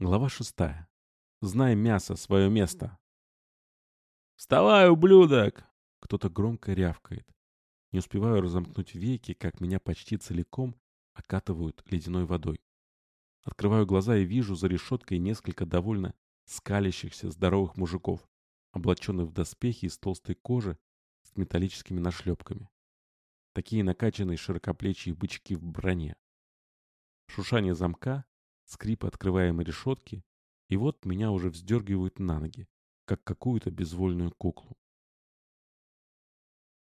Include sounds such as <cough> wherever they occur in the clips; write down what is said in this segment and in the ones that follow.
Глава шестая. Знай мясо, свое место. «Вставай, ублюдок!» Кто-то громко рявкает. Не успеваю разомкнуть веки, как меня почти целиком окатывают ледяной водой. Открываю глаза и вижу за решеткой несколько довольно скалящихся здоровых мужиков, облаченных в доспехи из толстой кожи с металлическими нашлепками. Такие накачанные широкоплечие бычки в броне. Шушание замка, скрип открываемой решетки, и вот меня уже вздергивают на ноги, как какую-то безвольную куклу.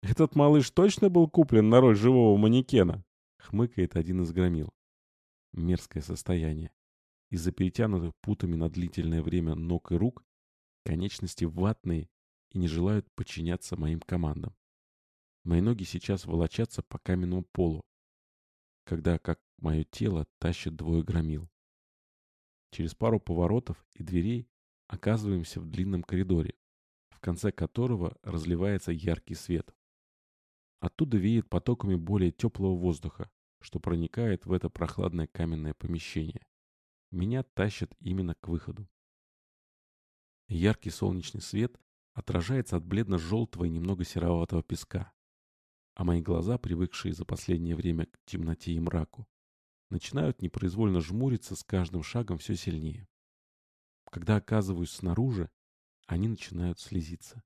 «Этот малыш точно был куплен на роль живого манекена?» — хмыкает один из громил. Мерзкое состояние. Из-за перетянутых путами на длительное время ног и рук конечности ватные и не желают подчиняться моим командам. Мои ноги сейчас волочатся по каменному полу, когда как мое тело тащит двое громил. Через пару поворотов и дверей оказываемся в длинном коридоре, в конце которого разливается яркий свет. Оттуда веет потоками более теплого воздуха, что проникает в это прохладное каменное помещение. Меня тащат именно к выходу. Яркий солнечный свет отражается от бледно-желтого и немного сероватого песка, а мои глаза, привыкшие за последнее время к темноте и мраку, начинают непроизвольно жмуриться с каждым шагом все сильнее. Когда оказываюсь снаружи, они начинают слезиться.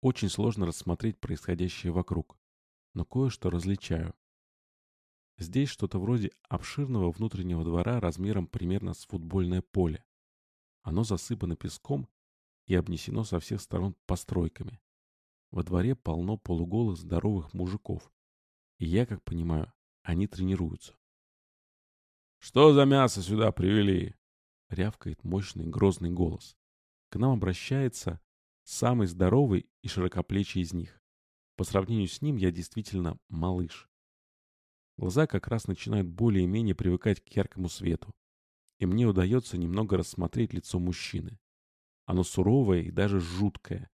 Очень сложно рассмотреть происходящее вокруг, но кое-что различаю. Здесь что-то вроде обширного внутреннего двора размером примерно с футбольное поле. Оно засыпано песком и обнесено со всех сторон постройками. Во дворе полно полуголых здоровых мужиков. И я, как понимаю, они тренируются. «Что за мясо сюда привели?» — рявкает мощный грозный голос. К нам обращается самый здоровый и широкоплечий из них. По сравнению с ним я действительно малыш. Глаза как раз начинают более-менее привыкать к яркому свету, и мне удается немного рассмотреть лицо мужчины. Оно суровое и даже жуткое.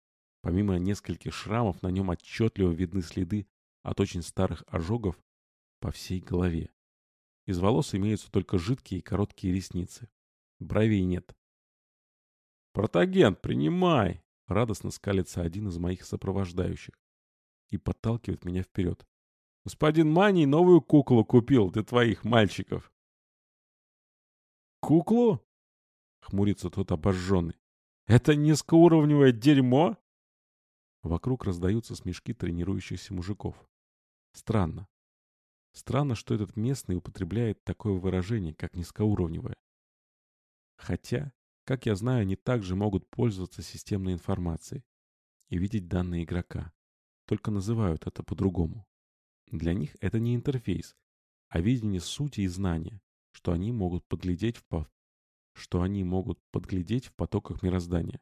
Помимо нескольких шрамов, на нем отчетливо видны следы от очень старых ожогов по всей голове. Из волос имеются только жидкие и короткие ресницы. Бровей нет. «Протагент, принимай!» Радостно скалится один из моих сопровождающих и подталкивает меня вперед. «Господин Маний новую куклу купил для твоих мальчиков». «Куклу?» — хмурится тот обожженный. «Это низкоуровневое дерьмо?» Вокруг раздаются смешки тренирующихся мужиков. Странно. Странно, что этот местный употребляет такое выражение, как низкоуровневое. Хотя, как я знаю, они также могут пользоваться системной информацией и видеть данные игрока, только называют это по-другому. Для них это не интерфейс, а видение сути и знания, что они могут подглядеть в, по... что они могут подглядеть в потоках мироздания.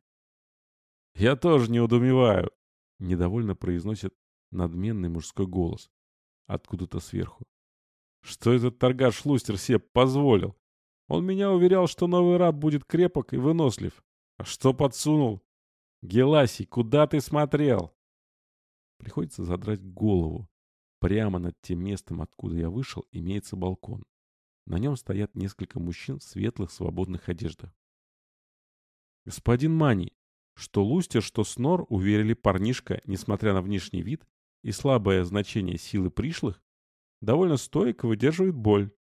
«Я тоже не удумеваю», — недовольно произносит надменный мужской голос, откуда-то сверху. Что этот торгаш Лустер себе позволил? Он меня уверял, что новый раб будет крепок и вынослив. А что подсунул? Геласий, куда ты смотрел? Приходится задрать голову. Прямо над тем местом, откуда я вышел, имеется балкон. На нем стоят несколько мужчин в светлых свободных одеждах. Господин Мани, что Лустер, что Снор уверили парнишка, несмотря на внешний вид, и слабое значение силы пришлых, довольно стойко выдерживает боль.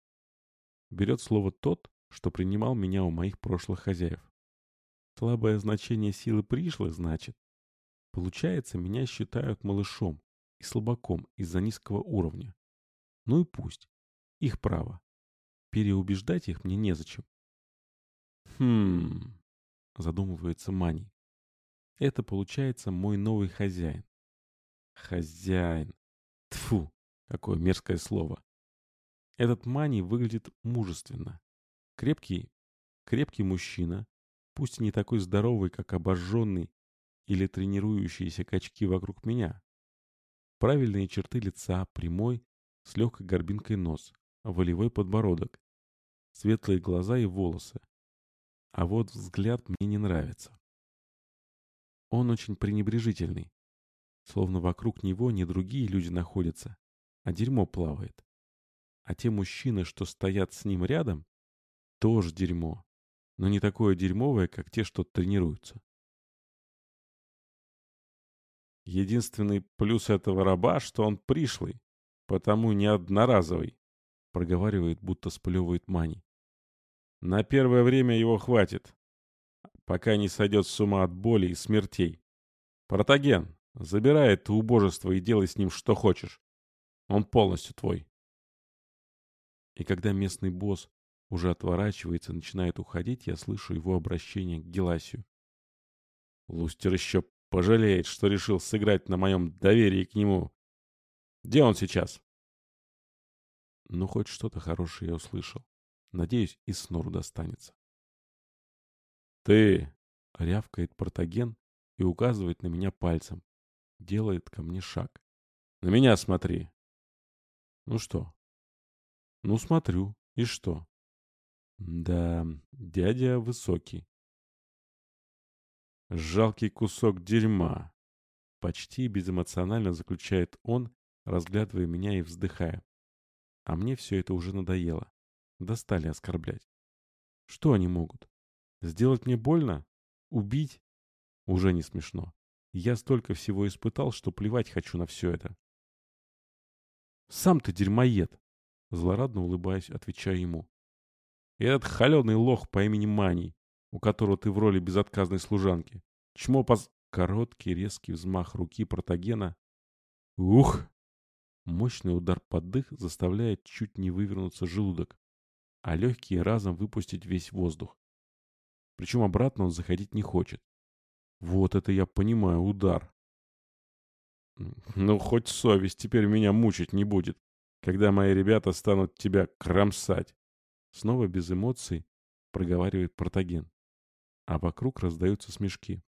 Берет слово тот, что принимал меня у моих прошлых хозяев. Слабое значение силы пришлых, значит. Получается, меня считают малышом и слабаком из-за низкого уровня. Ну и пусть. Их право. Переубеждать их мне незачем. Хм, задумывается Мани. Это получается мой новый хозяин. Хозяин. Тфу, какое мерзкое слово. Этот Мани выглядит мужественно. Крепкий, крепкий мужчина, пусть и не такой здоровый, как обожженный или тренирующиеся качки вокруг меня. Правильные черты лица, прямой, с легкой горбинкой нос, волевой подбородок, светлые глаза и волосы. А вот взгляд мне не нравится. Он очень пренебрежительный, Словно вокруг него не другие люди находятся, а дерьмо плавает. А те мужчины, что стоят с ним рядом, тоже дерьмо. но не такое дерьмовое, как те, что тренируются. Единственный плюс этого раба, что он пришлый, потому не одноразовый, проговаривает, будто сплевывает Мани. На первое время его хватит, пока не сойдет с ума от боли и смертей. Протаген, забирай это убожество и делай с ним что хочешь. Он полностью твой. И когда местный босс уже отворачивается и начинает уходить, я слышу его обращение к Геласию. Лустер еще пожалеет, что решил сыграть на моем доверии к нему. Где он сейчас? Ну, хоть что-то хорошее я услышал. Надеюсь, и снору достанется. «Ты!» — рявкает Протаген и указывает на меня пальцем. Делает ко мне шаг. «На меня смотри!» «Ну что?» «Ну, смотрю. И что?» «Да, дядя высокий». «Жалкий кусок дерьма!» Почти безэмоционально заключает он, разглядывая меня и вздыхая. А мне все это уже надоело. Достали оскорблять. Что они могут? Сделать мне больно? Убить? Уже не смешно. Я столько всего испытал, что плевать хочу на все это. «Сам ты дерьмоед!» Злорадно улыбаясь, отвечаю ему. «И этот холеный лох по имени Маний, у которого ты в роли безотказной служанки. Чмо поз...» Короткий резкий взмах руки протагена. Ух! Мощный удар под дых заставляет чуть не вывернуться желудок, а легкие разом выпустить весь воздух. Причем обратно он заходить не хочет. Вот это я понимаю, удар. Ну, хоть совесть теперь меня мучить не будет, когда мои ребята станут тебя кромсать. Снова без эмоций проговаривает Протаген. А вокруг раздаются смешки.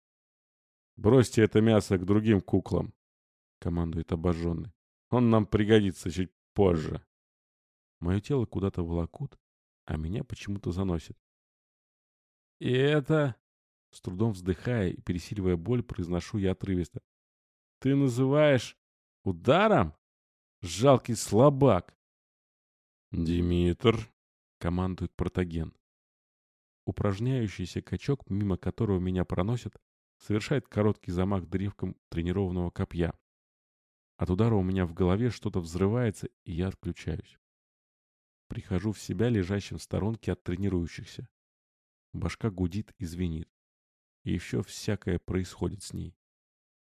«Бросьте это мясо к другим куклам», — командует обожженный. «Он нам пригодится чуть позже». Мое тело куда-то волокут, а меня почему-то заносит. «И это...» С трудом вздыхая и пересиливая боль, произношу я отрывисто. «Ты называешь ударом? Жалкий слабак!» «Димитр!» — командует протаген. Упражняющийся качок, мимо которого меня проносят, совершает короткий замах древком тренированного копья. От удара у меня в голове что-то взрывается, и я отключаюсь. Прихожу в себя лежащим в сторонке от тренирующихся. Башка гудит и звенит. И еще всякое происходит с ней.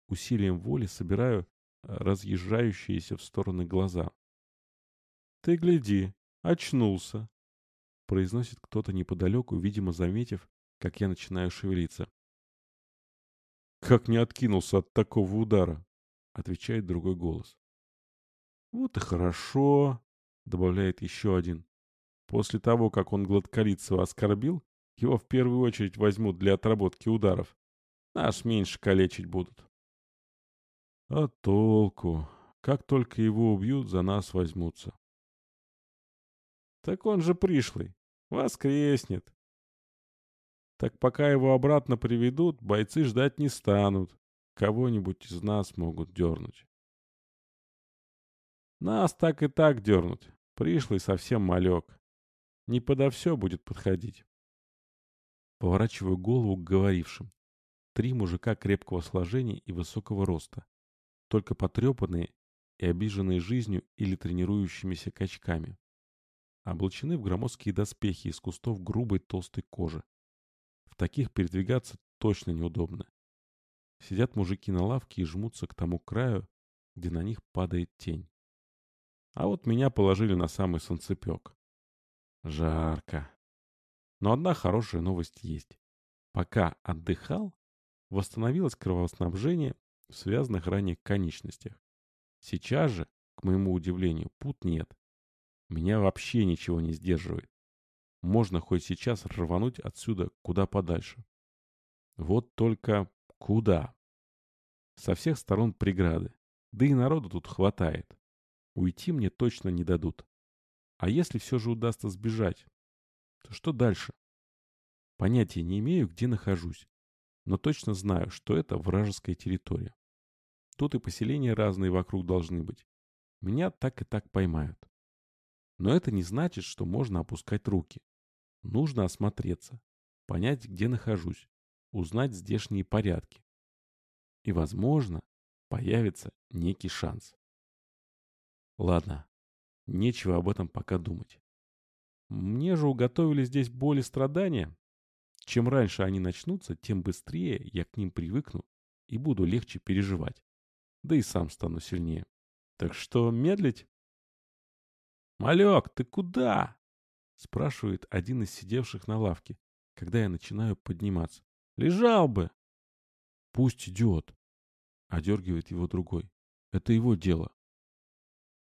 Усилием воли собираю э, разъезжающиеся в стороны глаза. «Ты гляди, очнулся!» Произносит кто-то неподалеку, видимо, заметив, как я начинаю шевелиться. «Как не откинулся от такого удара!» Отвечает другой голос. «Вот и хорошо!» Добавляет еще один. После того, как он Гладколицева оскорбил, его в первую очередь возьмут для отработки ударов. Нас меньше калечить будут. А толку? Как только его убьют, за нас возьмутся. Так он же пришлый. Воскреснет. Так пока его обратно приведут, бойцы ждать не станут. Кого-нибудь из нас могут дернуть. Нас так и так дернут. Пришлый совсем малек. Не подо все будет подходить. Поворачиваю голову к говорившим. Три мужика крепкого сложения и высокого роста. Только потрепанные и обиженные жизнью или тренирующимися качками. Облачены в громоздкие доспехи из кустов грубой толстой кожи. В таких передвигаться точно неудобно. Сидят мужики на лавке и жмутся к тому краю, где на них падает тень. А вот меня положили на самый солнцепек. Жарко. Но одна хорошая новость есть. Пока отдыхал, восстановилось кровоснабжение в связанных ранее конечностях. Сейчас же, к моему удивлению, пут нет. Меня вообще ничего не сдерживает. Можно хоть сейчас рвануть отсюда куда подальше. Вот только куда? Со всех сторон преграды. Да и народу тут хватает. Уйти мне точно не дадут. А если все же удастся сбежать, то что дальше? Понятия не имею, где нахожусь, но точно знаю, что это вражеская территория. Тут и поселения разные вокруг должны быть. Меня так и так поймают. Но это не значит, что можно опускать руки. Нужно осмотреться. понять, где нахожусь, узнать здешние порядки. И, возможно, появится некий шанс. Ладно, нечего об этом пока думать. Мне же уготовили здесь боль и страдания. Чем раньше они начнутся, тем быстрее я к ним привыкну и буду легче переживать. Да и сам стану сильнее. Так что медлить? «Малек, ты куда?» Спрашивает один из сидевших на лавке, когда я начинаю подниматься. «Лежал бы!» «Пусть идет!» Одергивает его другой. «Это его дело!»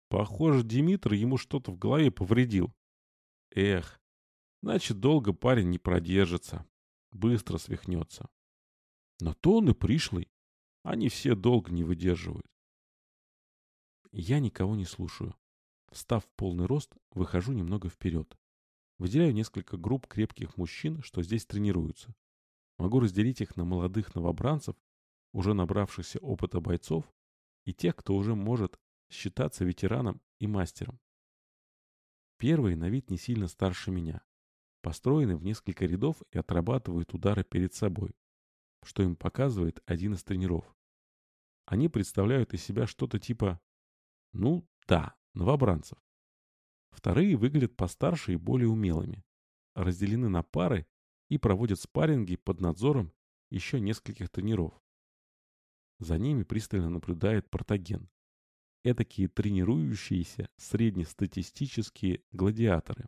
Похоже, Димитр ему что-то в голове повредил. Эх, значит, долго парень не продержится. Быстро свихнется. Но то он и пришлый. Они все долго не выдерживают. Я никого не слушаю. Встав в полный рост, выхожу немного вперед. Выделяю несколько групп крепких мужчин, что здесь тренируются. Могу разделить их на молодых новобранцев, уже набравшихся опыта бойцов, и тех, кто уже может считаться ветераном и мастером. Первые на вид не сильно старше меня. Построены в несколько рядов и отрабатывают удары перед собой, что им показывает один из тренеров. Они представляют из себя что-то типа «ну да, новобранцев». Вторые выглядят постарше и более умелыми, разделены на пары и проводят спарринги под надзором еще нескольких тренеров. За ними пристально наблюдает Протаген. Этакие тренирующиеся среднестатистические гладиаторы.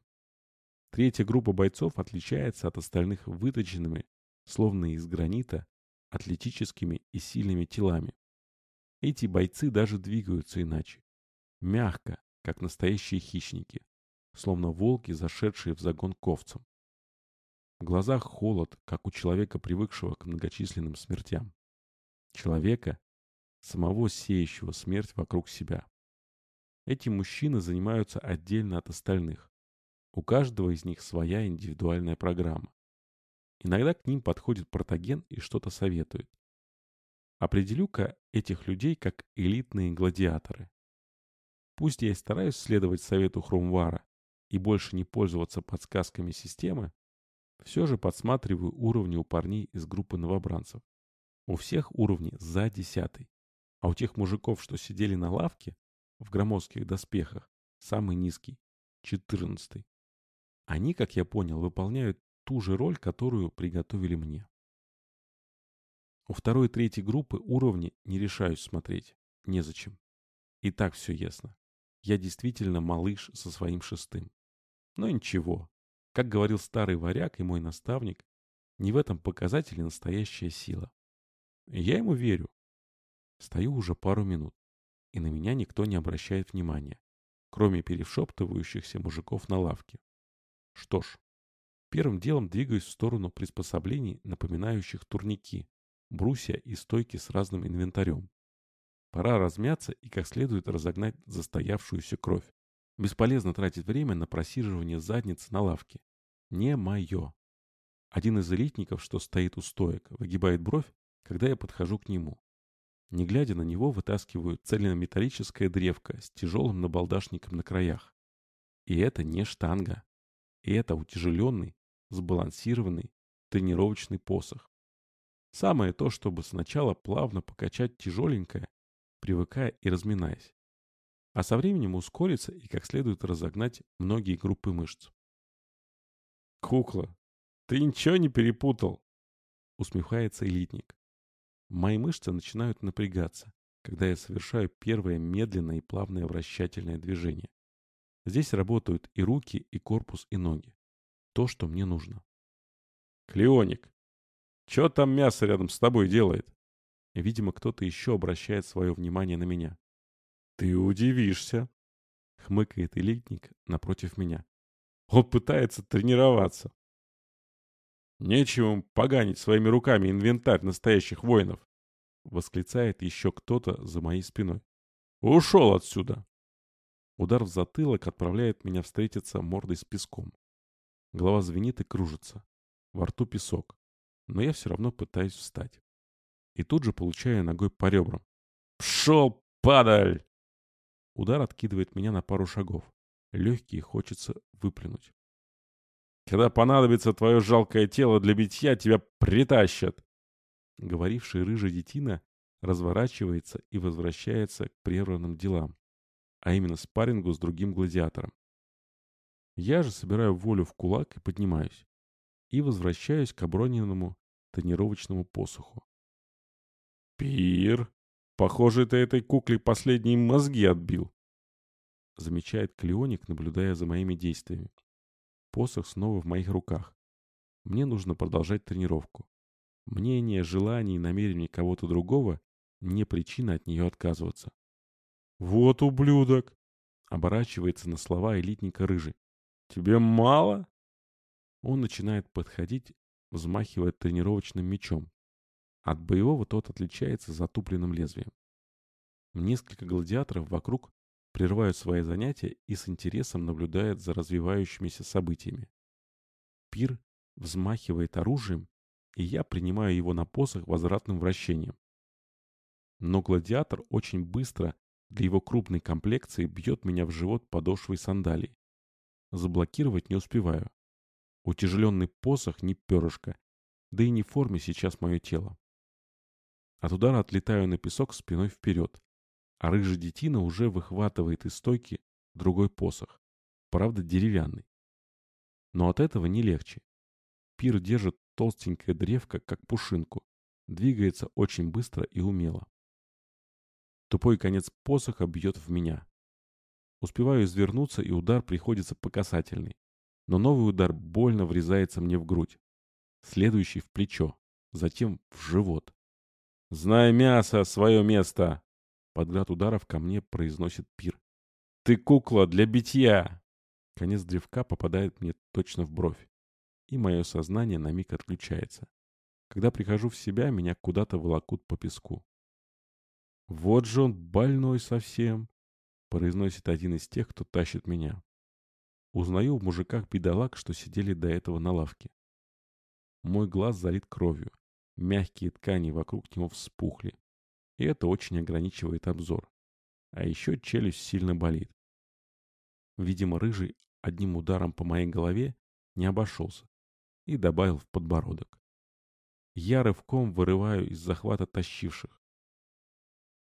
Третья группа бойцов отличается от остальных выточенными, словно из гранита, атлетическими и сильными телами. Эти бойцы даже двигаются иначе. Мягко, как настоящие хищники, словно волки, зашедшие в загон ковцам. В глазах холод, как у человека, привыкшего к многочисленным смертям. Человека, самого сеющего смерть вокруг себя. Эти мужчины занимаются отдельно от остальных. У каждого из них своя индивидуальная программа. Иногда к ним подходит протоген и что-то советует. Определю-ка этих людей как элитные гладиаторы. Пусть я и стараюсь следовать совету Хромвара и больше не пользоваться подсказками системы, все же подсматриваю уровни у парней из группы новобранцев. У всех уровни за десятый. А у тех мужиков, что сидели на лавке, в громоздких доспехах, самый низкий, четырнадцатый. Они, как я понял, выполняют ту же роль, которую приготовили мне. У второй и третьей группы уровни не решаюсь смотреть. Незачем. И так все ясно. Я действительно малыш со своим шестым. Но ничего. Как говорил старый варяг и мой наставник, не в этом показателе настоящая сила. Я ему верю. Стою уже пару минут, и на меня никто не обращает внимания, кроме перешептывающихся мужиков на лавке. Что ж, первым делом двигаюсь в сторону приспособлений, напоминающих турники, брусья и стойки с разным инвентарем. Пора размяться и как следует разогнать застоявшуюся кровь. Бесполезно тратить время на просиживание задницы на лавке. Не мое. Один из элитников, что стоит у стоек, выгибает бровь, когда я подхожу к нему. Не глядя на него, вытаскиваю цельнометаллическое древко с тяжелым набалдашником на краях. И это не штанга. И это утяжеленный, сбалансированный тренировочный посох. Самое то, чтобы сначала плавно покачать тяжеленькое, привыкая и разминаясь. А со временем ускориться и как следует разогнать многие группы мышц. «Кукла, ты ничего не перепутал?» Усмехается элитник. Мои мышцы начинают напрягаться, когда я совершаю первое медленное и плавное вращательное движение. Здесь работают и руки, и корпус, и ноги. То, что мне нужно. «Клеоник, что там мясо рядом с тобой делает?» Видимо, кто-то еще обращает свое внимание на меня. «Ты удивишься!» — хмыкает элитник напротив меня. «Он пытается тренироваться!» «Нечего им поганить своими руками инвентарь настоящих воинов!» — восклицает еще кто-то за моей спиной. «Ушел отсюда!» Удар в затылок отправляет меня встретиться мордой с песком. Голова звенит и кружится. Во рту песок. Но я все равно пытаюсь встать и тут же получаю ногой по ребрам. «Пшел, падаль!» Удар откидывает меня на пару шагов. Легкие хочется выплюнуть. Когда понадобится твое жалкое тело для битья, тебя притащат!» Говоривший рыжий детина разворачивается и возвращается к прерванным делам, а именно спаррингу с другим гладиатором. Я же собираю волю в кулак и поднимаюсь. И возвращаюсь к оброненному тренировочному посоху. «Пир! Похоже, ты этой кукле последние мозги отбил!» Замечает Клеоник, наблюдая за моими действиями. Посох снова в моих руках. Мне нужно продолжать тренировку. Мнение, желание и намерение кого-то другого не причина от нее отказываться. «Вот ублюдок!» Оборачивается на слова элитника рыжий. «Тебе мало?» Он начинает подходить, взмахивая тренировочным мечом. От боевого тот отличается затупленным лезвием. Несколько гладиаторов вокруг прерывают свои занятия и с интересом наблюдают за развивающимися событиями. Пир взмахивает оружием, и я принимаю его на посох возвратным вращением. Но гладиатор очень быстро для его крупной комплекции бьет меня в живот подошвой сандалий. Заблокировать не успеваю. Утяжеленный посох не перышко, да и не в форме сейчас мое тело. От удара отлетаю на песок спиной вперед, а рыжий детина уже выхватывает из стойки другой посох, правда деревянный. Но от этого не легче. Пир держит толстенькое древко, как пушинку, двигается очень быстро и умело. Тупой конец посоха бьет в меня. Успеваю извернуться, и удар приходится по касательной. Но новый удар больно врезается мне в грудь. Следующий в плечо, затем в живот. «Знай мясо, свое место!» Под град ударов ко мне произносит пир. «Ты кукла для битья!» Конец древка попадает мне точно в бровь. И мое сознание на миг отключается. Когда прихожу в себя, меня куда-то волокут по песку. «Вот же он больной совсем!» произносит один из тех, кто тащит меня. Узнаю в мужиках бедолаг, что сидели до этого на лавке. Мой глаз залит кровью. Мягкие ткани вокруг него вспухли. И это очень ограничивает обзор. А еще челюсть сильно болит. Видимо, рыжий одним ударом по моей голове не обошелся и добавил в подбородок. Я рывком вырываю из захвата тащивших.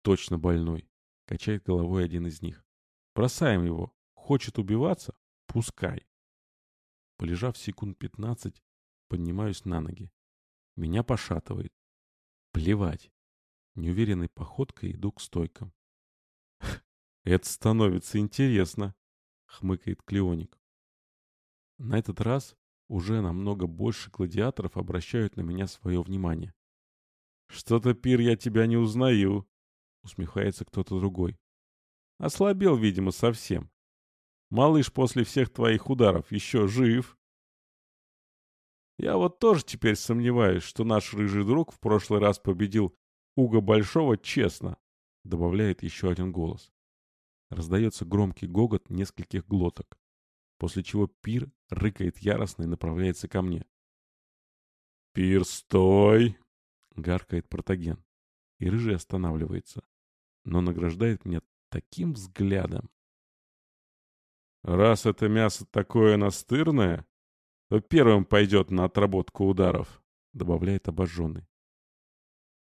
Точно больной, качает головой один из них. Бросаем его. Хочет убиваться? Пускай. Полежав секунд пятнадцать, поднимаюсь на ноги. Меня пошатывает. Плевать. Неуверенной походкой иду к стойкам. <laughs> «Это становится интересно», — хмыкает Клеоник. На этот раз уже намного больше гладиаторов обращают на меня свое внимание. «Что-то, Пир, я тебя не узнаю», — усмехается кто-то другой. «Ослабел, видимо, совсем. Малыш после всех твоих ударов еще жив». Я вот тоже теперь сомневаюсь, что наш рыжий друг в прошлый раз победил Уга Большого честно, добавляет еще один голос. Раздается громкий гогот нескольких глоток, после чего Пир рыкает яростно и направляется ко мне. «Пир, стой!» — гаркает Протаген. И Рыжий останавливается, но награждает меня таким взглядом. «Раз это мясо такое настырное, то первым пойдет на отработку ударов», — добавляет обожженный.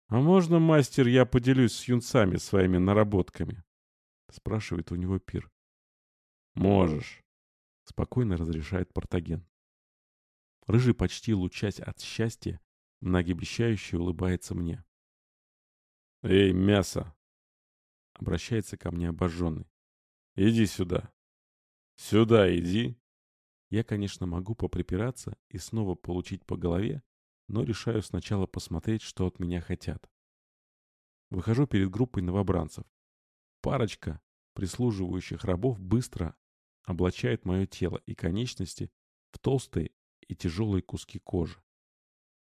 «А можно, мастер, я поделюсь с юнцами своими наработками?» — спрашивает у него пир. «Можешь», — спокойно разрешает Портаген. Рыжий, почти лучась от счастья, многообещающе улыбается мне. «Эй, мясо!» — обращается ко мне обожженный. «Иди сюда. Сюда иди!» Я, конечно, могу поприпираться и снова получить по голове, но решаю сначала посмотреть, что от меня хотят. Выхожу перед группой новобранцев. Парочка прислуживающих рабов быстро облачает мое тело и конечности в толстые и тяжелые куски кожи.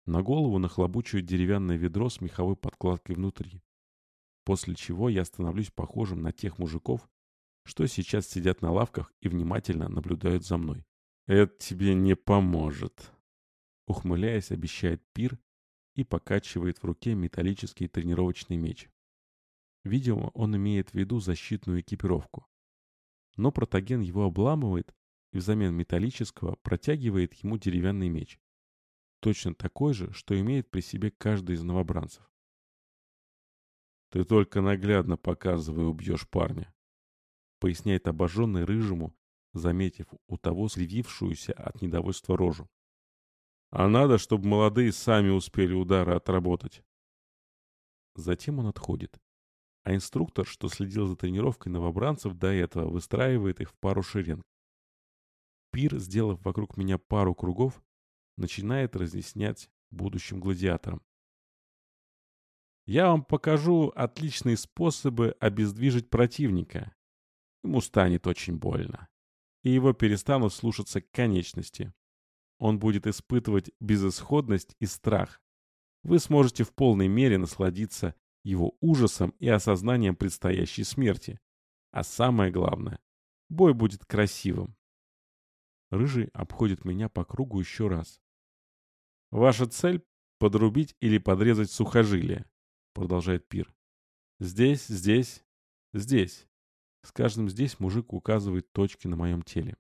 На голову нахлобучивают деревянное ведро с меховой подкладкой внутри. После чего я становлюсь похожим на тех мужиков, что сейчас сидят на лавках и внимательно наблюдают за мной. «Это тебе не поможет», Ухмыляясь, обещает пир и покачивает в руке металлический тренировочный меч. Видимо, он имеет в виду защитную экипировку. Но протоген его обламывает и взамен металлического протягивает ему деревянный меч. Точно такой же, что имеет при себе каждый из новобранцев. «Ты только наглядно показывай, убьешь парня», — поясняет обожженный рыжему, заметив у того сливившуюся от недовольства рожу. «А надо, чтобы молодые сами успели удары отработать». Затем он отходит. А инструктор, что следил за тренировкой новобранцев до этого, выстраивает их в пару шеренг. Пир, сделав вокруг меня пару кругов, начинает разъяснять будущим гладиаторам. Я вам покажу отличные способы обездвижить противника. Ему станет очень больно. И его перестанут слушаться конечности. Он будет испытывать безысходность и страх. Вы сможете в полной мере насладиться его ужасом и осознанием предстоящей смерти. А самое главное, бой будет красивым. Рыжий обходит меня по кругу еще раз. «Ваша цель — подрубить или подрезать сухожилие», — продолжает Пир. «Здесь, здесь, здесь». С каждым здесь мужик указывает точки на моем теле.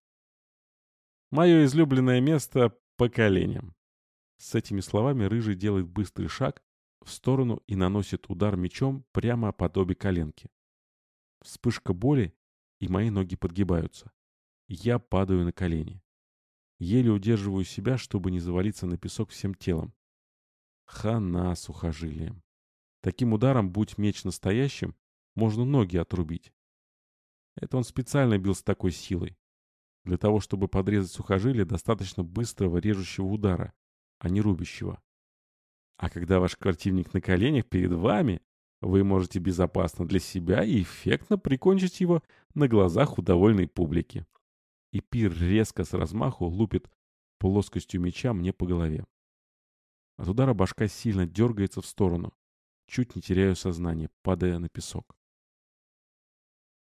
Мое излюбленное место — по коленям. С этими словами Рыжий делает быстрый шаг в сторону и наносит удар мечом прямо под обе коленки. Вспышка боли, и мои ноги подгибаются. Я падаю на колени. Еле удерживаю себя, чтобы не завалиться на песок всем телом. Хана сухожилием. Таким ударом, будь меч настоящим, можно ноги отрубить. Это он специально бил с такой силой. Для того, чтобы подрезать сухожилие, достаточно быстрого режущего удара, а не рубящего. А когда ваш противник на коленях перед вами, вы можете безопасно для себя и эффектно прикончить его на глазах у довольной публики и пир резко с размаху лупит плоскостью меча мне по голове. От удара башка сильно дергается в сторону. Чуть не теряю сознание, падая на песок.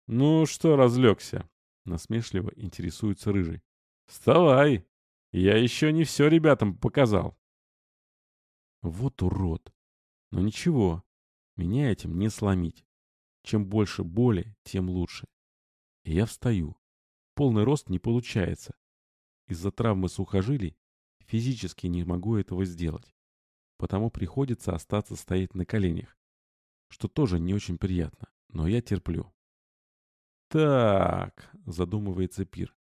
«Ну что разлегся?» — насмешливо интересуется Рыжий. «Вставай! Я еще не все ребятам показал!» Вот урод! Но ничего, меня этим не сломить. Чем больше боли, тем лучше. И я встаю полный рост не получается. Из-за травмы сухожилий физически не могу этого сделать. Потому приходится остаться стоять на коленях, что тоже не очень приятно, но я терплю. «Так», — задумывается Пир,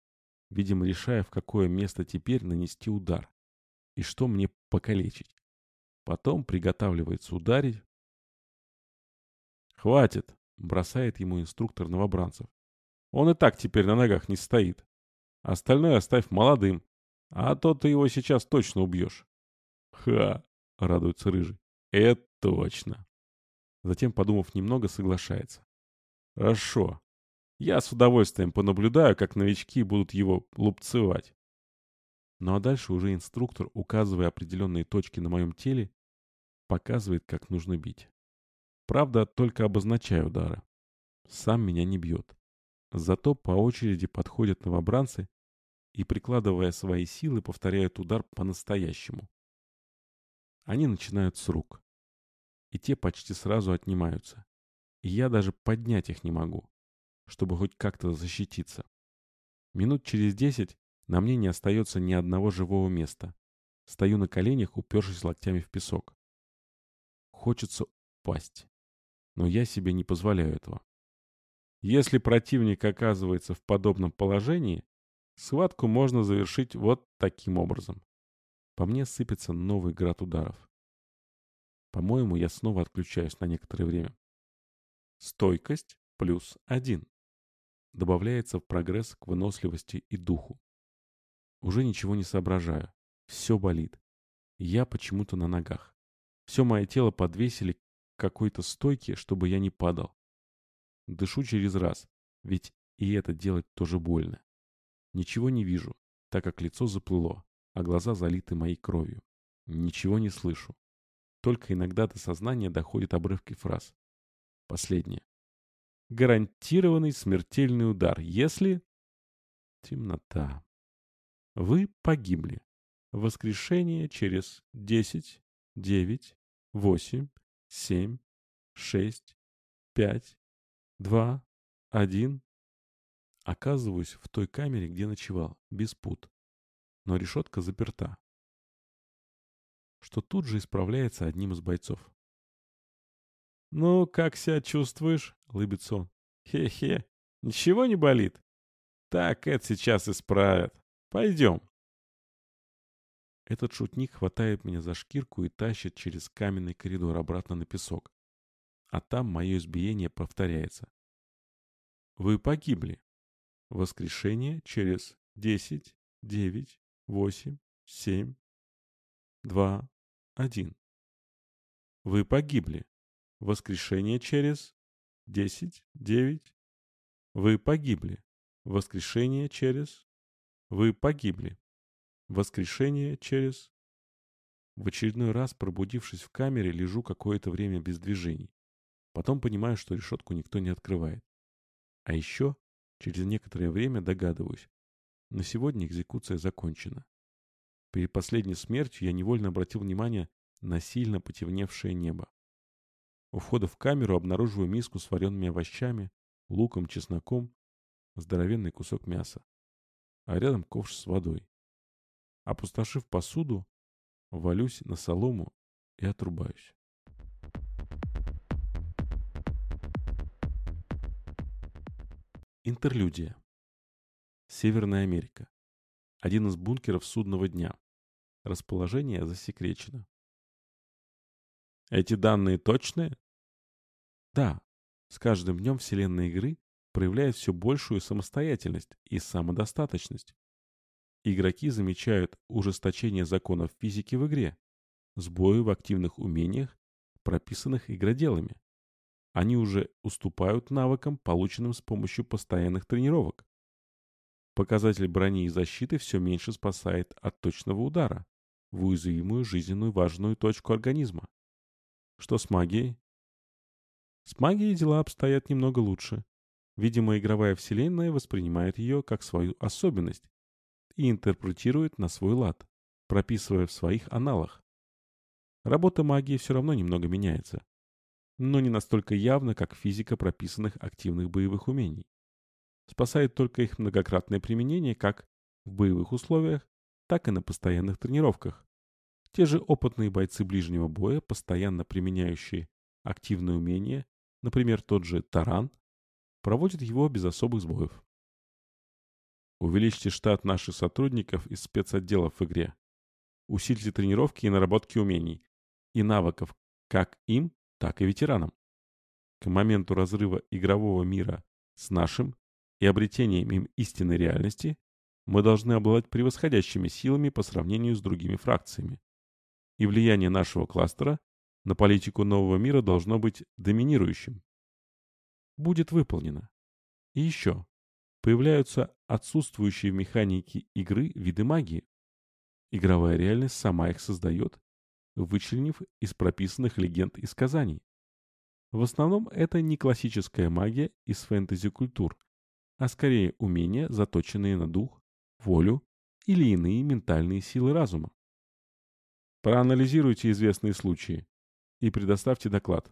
видимо, решая, в какое место теперь нанести удар и что мне покалечить. Потом приготавливается ударить. «Хватит», — бросает ему инструктор новобранцев. Он и так теперь на ногах не стоит. Остальное оставь молодым, а то ты его сейчас точно убьешь. Ха, радуется Рыжий. Это точно. Затем, подумав немного, соглашается. Хорошо. Я с удовольствием понаблюдаю, как новички будут его лупцевать. Ну а дальше уже инструктор, указывая определенные точки на моем теле, показывает, как нужно бить. Правда, только обозначаю удары. Сам меня не бьет. Зато по очереди подходят новобранцы и, прикладывая свои силы, повторяют удар по-настоящему. Они начинают с рук. И те почти сразу отнимаются. И я даже поднять их не могу, чтобы хоть как-то защититься. Минут через десять на мне не остается ни одного живого места. Стою на коленях, упершись локтями в песок. Хочется упасть. Но я себе не позволяю этого. Если противник оказывается в подобном положении, схватку можно завершить вот таким образом. По мне сыпется новый град ударов. По-моему, я снова отключаюсь на некоторое время. Стойкость плюс один. Добавляется в прогресс к выносливости и духу. Уже ничего не соображаю. Все болит. Я почему-то на ногах. Все мое тело подвесили к какой-то стойке, чтобы я не падал. Дышу через раз, ведь и это делать тоже больно. Ничего не вижу, так как лицо заплыло, а глаза залиты моей кровью. Ничего не слышу. Только иногда до сознания доходят обрывки фраз. Последнее. Гарантированный смертельный удар, если... Темнота. Вы погибли. Воскрешение через 10, 9, 8, 7, 6, 5, два, один. Оказываюсь в той камере, где ночевал, без пут. Но решетка заперта. Что тут же исправляется одним из бойцов. «Ну, как себя чувствуешь?» — лыбится он. «Хе-хе, ничего не болит?» «Так, это сейчас исправят. Пойдем». Этот шутник хватает меня за шкирку и тащит через каменный коридор обратно на песок. А там мое избиение повторяется. Вы погибли. Воскрешение через 10, 9, 8, 7, 2, 1. Вы погибли. Воскрешение через 10, 9. Вы погибли. Воскрешение через... Вы погибли. Воскрешение через... В очередной раз, пробудившись в камере, лежу какое-то время без движений. Потом понимаю, что решетку никто не открывает. А еще, через некоторое время догадываюсь, на сегодня экзекуция закончена. Перед последней смертью я невольно обратил внимание на сильно потемневшее небо. У входа в камеру обнаруживаю миску с вареными овощами, луком, чесноком, здоровенный кусок мяса. А рядом ковш с водой. Опустошив посуду, валюсь на солому и отрубаюсь. Интерлюдия. Северная Америка. Один из бункеров судного дня. Расположение засекречено. Эти данные точные? Да. С каждым днем вселенная игры проявляет все большую самостоятельность и самодостаточность. Игроки замечают ужесточение законов физики в игре, сбои в активных умениях, прописанных игроделами. Они уже уступают навыкам, полученным с помощью постоянных тренировок. Показатель брони и защиты все меньше спасает от точного удара в уязвимую жизненную важную точку организма. Что с магией? С магией дела обстоят немного лучше. Видимо, игровая вселенная воспринимает ее как свою особенность и интерпретирует на свой лад, прописывая в своих аналах. Работа магии все равно немного меняется, но не настолько явно, как физика прописанных активных боевых умений. Спасает только их многократное применение как в боевых условиях, так и на постоянных тренировках. Те же опытные бойцы ближнего боя, постоянно применяющие активные умения, например, тот же таран, проводят его без особых сбоев. Увеличьте штат наших сотрудников из спецотделов в игре. Усильте тренировки и наработки умений и навыков как им, так и ветеранам. К моменту разрыва игрового мира с нашим и обретением им истинной реальности мы должны обладать превосходящими силами по сравнению с другими фракциями и влияние нашего кластера на политику нового мира должно быть доминирующим. Будет выполнено. И еще. Появляются отсутствующие в механике игры виды магии. Игровая реальность сама их создает, вычленив из прописанных легенд и сказаний. В основном это не классическая магия из фэнтези-культур, а скорее умения, заточенные на дух, волю или иные ментальные силы разума. Проанализируйте известные случаи и предоставьте доклад.